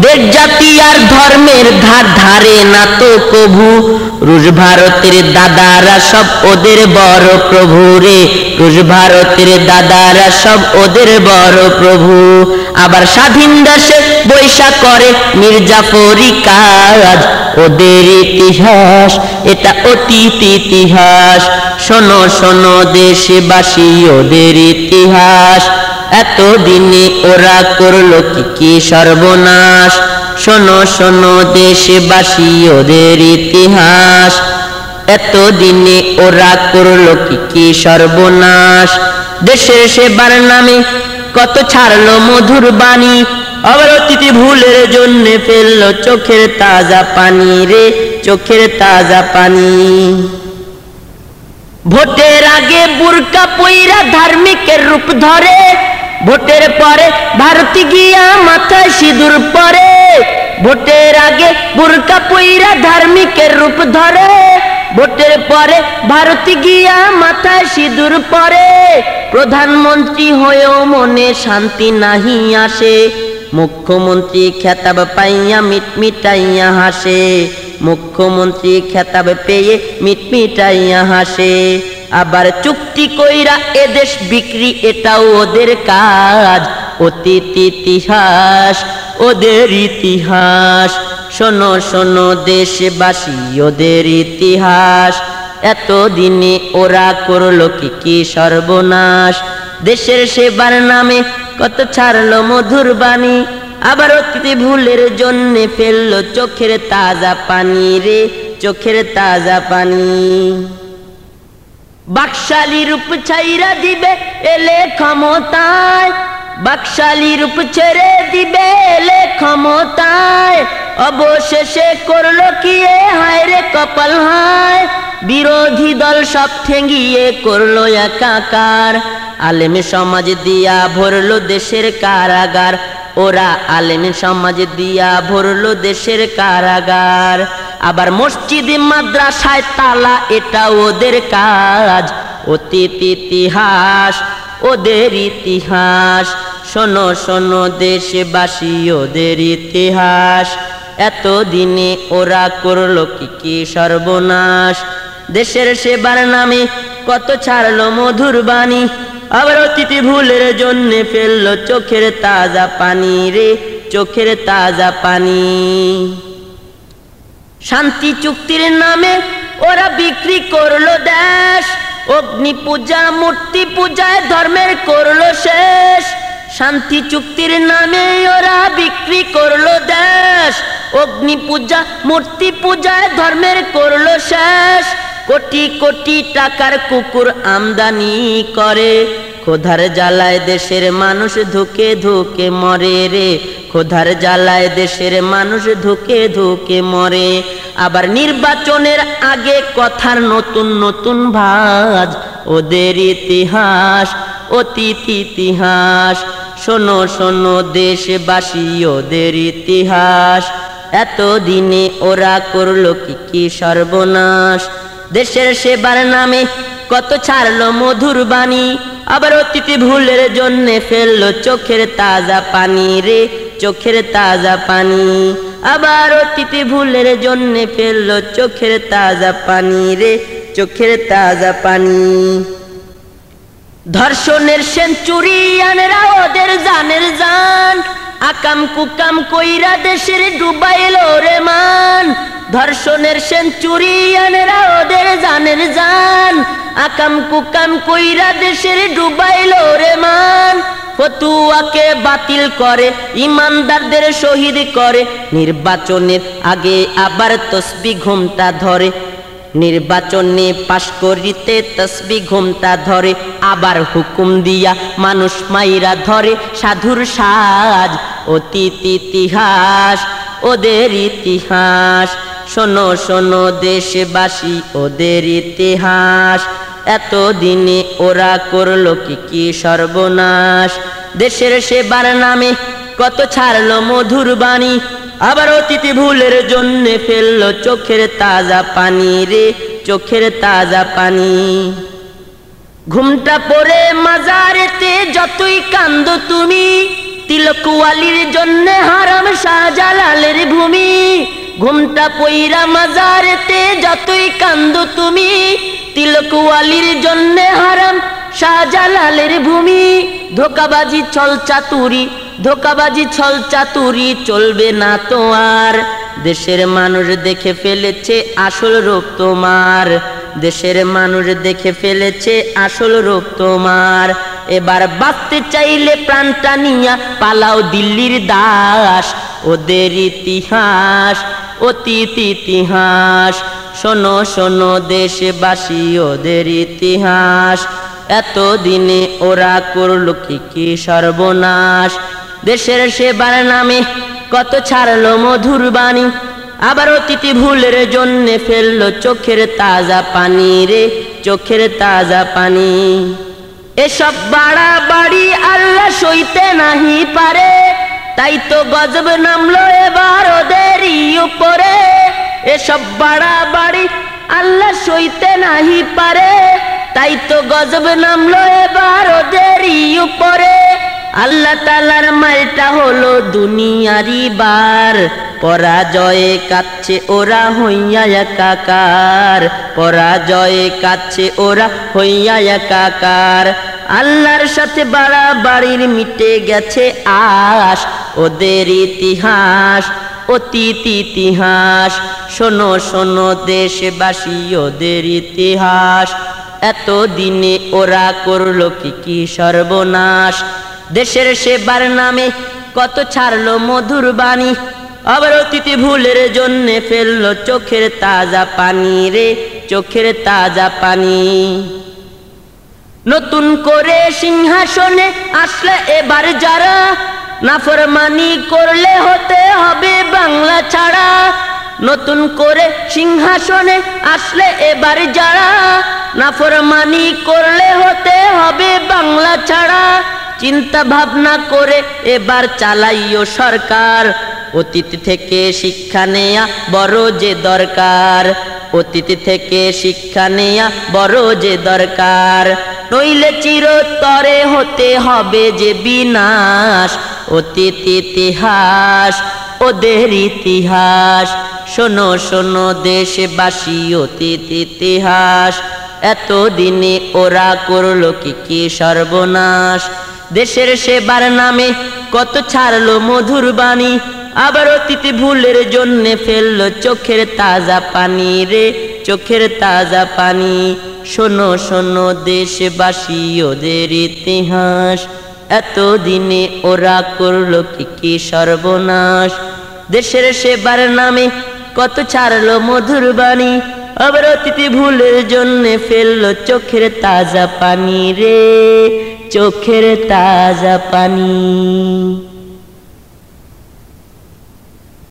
দেশ, জাতি আর ধর্মের ধার ধারে না তো কভু রুশ ভারতের দাদারা সব ওদের বড় প্রভু রে। রুশ ভারতের দাদারা সব ওদের বড় প্রভু। আবার স্বাধীন দেশে বৈশা করে মির্জাফরি কাজ। ওদের ইতিহাস, এটা অতীত ইতিহাস। শোনো শোনো দেশবাসী, ওদের ইতিহাস। এতদিনে ওরা করল কি কি সর্বনাশ? শোনো শোনো দেশবাসী, ওদের ইতিহাস। এতদিনে ওরা করল কি কি সর্বনাশ? দেশের সেবার নামে কত ছাড়লো মধুর বাণী। আবার অতিথি ভুলের জন্য ফেলল চোখের তাজা পানি রে, চোখের তাজা পানি। ভোটের আগে বুরকা পইরা ধার্মিকের রূপ ধরে ভোটের পরে ভারতে গিয়া মাথায় সিঁদুর পরে। ভোটের আগে বুরকা পইরা ধার্মিকের রূপ ধরে। ভোটের পরে ভারতে গিয়া মাথায় সিঁদুর পরে। প্রধানমন্ত্রী হয়েও মনে শান্তি নাহি আসে। মুখ্যমন্ত্রী খেতাব পাইয়া মিটমিটাইয়া হাসে। মুখ্যমন্ত্রী খেতাব পেয়ে মিটমিটাইয়া হাসে। আবার চুক্তি কইরা এদেশ বিক্রি, এটাও ওদের কাজ। অতীত ইতিহাস, ওদের ইতিহাস। শোনো শোনো দেশবাসী, ওদের ইতিহাস। এতদিনে ওরা করল কি কি সর্বনাশ? দেশের সেবার নামে কত ছাড়লো মধুর বাণী। আবার অতিথি ভুলের জন্য ফেলল চোখের তাজা পানি রে, চোখের তাজা পানি। বাকশালী রূপ ছাইরা দিবে এলে ক্ষমতায়। বাকশালী রূপ ছেড়ে দিবে এলে ক্ষমতায়। অবশেষে করল কি এ? হায় রে কপাল হায়। বিরোধী দল সব ঠেঙ্গিয়ে করল একাকার। আলেম সমাজ দিয়া ভরলো দেশের কারাগার। ওরা আলেম সমাজ দিয়া ভরলো দেশের কারাগার। আবার মসজিদ মাদ্রাসায় তালা, এটা ওদের কাজ। অতীত ইতিহাস, ওদের ইতিহাস। শোনো শোনো দেশবাসী, ওদের ইতিহাস। এতদিনে ওরা করল কি কি সর্বনাশ? দেশের সেবার নামে কত ছাড়লো মধুর বাণী? আবার অতিথি ভুলের জন্য ফেলল চোখের তাজা পানি রে, চোখের তাজা পানি। শান্তি চুক্তির নামে ওরা বিক্রি করল দেশ। অগ্নি পূজা, মূর্তি পূজায় ধর্মের করল শেষ। শান্তি চুক্তির নামে ওরা বিক্রি করল দেশ। অগ্নি পূজা, মূর্তি পূজায় ধর্মের করল শেষ। কোটি কোটি টাকার কুকুর আমদানি করে। খোধার জ্বালায় দেশের মানুষ ধুকে ধুকে মরে রে। খোধার জ্বালায় দেশের মানুষ ধুকে ধুকে মরে। আবার নির্বাচনের আগে কথার নতুন নতুন ভাজ, ওদের ইতিহাস, অতীত ইতিহাস। শোনো শোনো দেশবাসী, ওদের ইতিহাস। এতদিনে ওরা করল কি কি সর্বনাশ? দেশের সেবার নামে কত ছাড়লো মধুর বাণী? আবার অতিথি ভুলের জন্যে ফেলল চোখের তাজা পানি রে। চোখের তাজা পানি। আবার অতিথি ভুলের জন্যে ফেলল চোখের তাজা পানি রে, চোখের তাজা পানি। ধর্ষণের সেঞ্চুরিয়ানরা ওদের জানের জান। আকাম কুকাম কইরা দেশের ডুবাইলো রে মান। ধর্ষণের সেঞ্চুরিয়ানরা ওদের জানের জান। আকাম কুকাম কইরা দেশের ডুবাইলো রে মান। ফতুয়াকে বাতিল করে, ইমানদারদের শহীদ করে, নির্বাচনের আগে আবার তসবি ঘুমটা ধরে। নির্বাচনে পাশ করিতে তসবি ঘুমটা ধরে, আবার হুকুম দিয়া মানুষ মাইরা ধরে। সাধুর সাজ, অতীত ইতিহাস, ওদের ইতিহাস। শোনো শোনো দেশবাসী, ওদের ইতিহাস। এতদিনে ওরা করল কি কি সর্বনাশ? দেশের সেবার নামে কত ছাড়লো মধুর বাণী। আবার অতিথি ভুলের জন্য ফেলল চোখের তাজা পানি রে, চোখের তাজা পানি। ঘুমটা পরে মাজারেতে যতই কান্দ তুমি, তিলক কুয়ালির জন্য হারাম শাহজালালের ভূমি। ঘুমটা পইরা মাজারেতে যতই কান্দ তুমি তিলকুয়ালির জন্য হারাম শাহজালালের ভূমি, ধোকাবাজি ছল চাতুরি, ধোকাবাজি ছল চাতুরি চলবে না তো আর। দেশের মানুষ দেখে ফেলেছে আসল রূপ তোমার। দেশের মানুষ দেখে ফেলেছে আসল রূপ তোমার। এবার বাঁচতে চাইলে প্রাণটা নিয়া পালাও দিল্লির দাস। ওদের ইতিহাস, অতীত ইতিহাস। শোনো শোনো দেশবাসী, ওদের ইতিহাস। এত দিনে ওরা করল কি কি সর্বনাশ? দেশের সেবার নামে কত ছাড়লো মধুর বাণী। আবার অতিথি ভুলের জন্যে ফেলল চোখের তাজা পানি রে, চোখের তাজা পানি। এসব বাড়া বাড়ি আল্লাহ সইতে নাহি পারে, তাই তো গজব নামলো এবার ওদেরই উপরে। এসব বাড়া বাড়ি আল্লাহ সইতে নাহি পারে। তাই তো গজব নামলো এবার ওদেরই উপরে। আল্লাহ তালার মালটা হলো দুনিয়ারি বার। পরাজয়ে কাচ্ছে ওরা হইয়া একাকার। পরাজয়ে কাচ্ছে ওরা হইয়া একাকার। আল্লাহর সাথে বাড়া বাড়ির মিটে গেছে আশ। ওদের ইতিহাস, অতীত ইতিহাস। শোনো শোনো দেশবাসী, ওদের ইতিহাস। এত দিনে ওরা করল কি কি সর্বনাশ? দেশের সেবার নামে কত ছাড়লো মধুর বাণী? আবার অতিথি ভুলের জন্যে ফেলল চোখের তাজা পানি রে, চোখের তাজা পানি। নতুন করে সিংহাসনে আসলে এবার যারা, নাফরমানি করলে হতে হবে বাংলা ছাড়া। নতুন করে সিংহাসনে আসলে এবার যারা নাফরমানি করলে হতে হবে বাংলা ছাড়া। চিন্তা ভাবনা করে এবার চালাইও সরকার। অতীত থেকে শিক্ষা নেয়া বড় যে দরকার। অতীত থেকে শিক্ষা নেয়া বড় যে দরকার। নইলে চিরতরে হতে হবে যে বিনাশ। অতীত ইতিহাস, ওদের ইতিহাস। শোনো শোনো দেশবাসী, অতীত ইতিহাস। এত দিনে ওরা করল কি কি সর্বনাশ? দেশের সেবার নামে কত ছাড়লো মধুর বাণী? আবার অতীতে ভুলের জন্যে ফেলল চোখের তাজা পানি রে, চোখের তাজা পানি। শোনো শোনো দেশবাসী, ওদের ইতিহাস। এত দিনে ওরা করল কি কি সর্বনাশ? দেশের সেবার নামে কত ছাড়লো মধুর বাণী? আবার অতিথি ভুলের জন্যে ফেলল চোখের তাজা পানি রে চোখের তাজা পানি।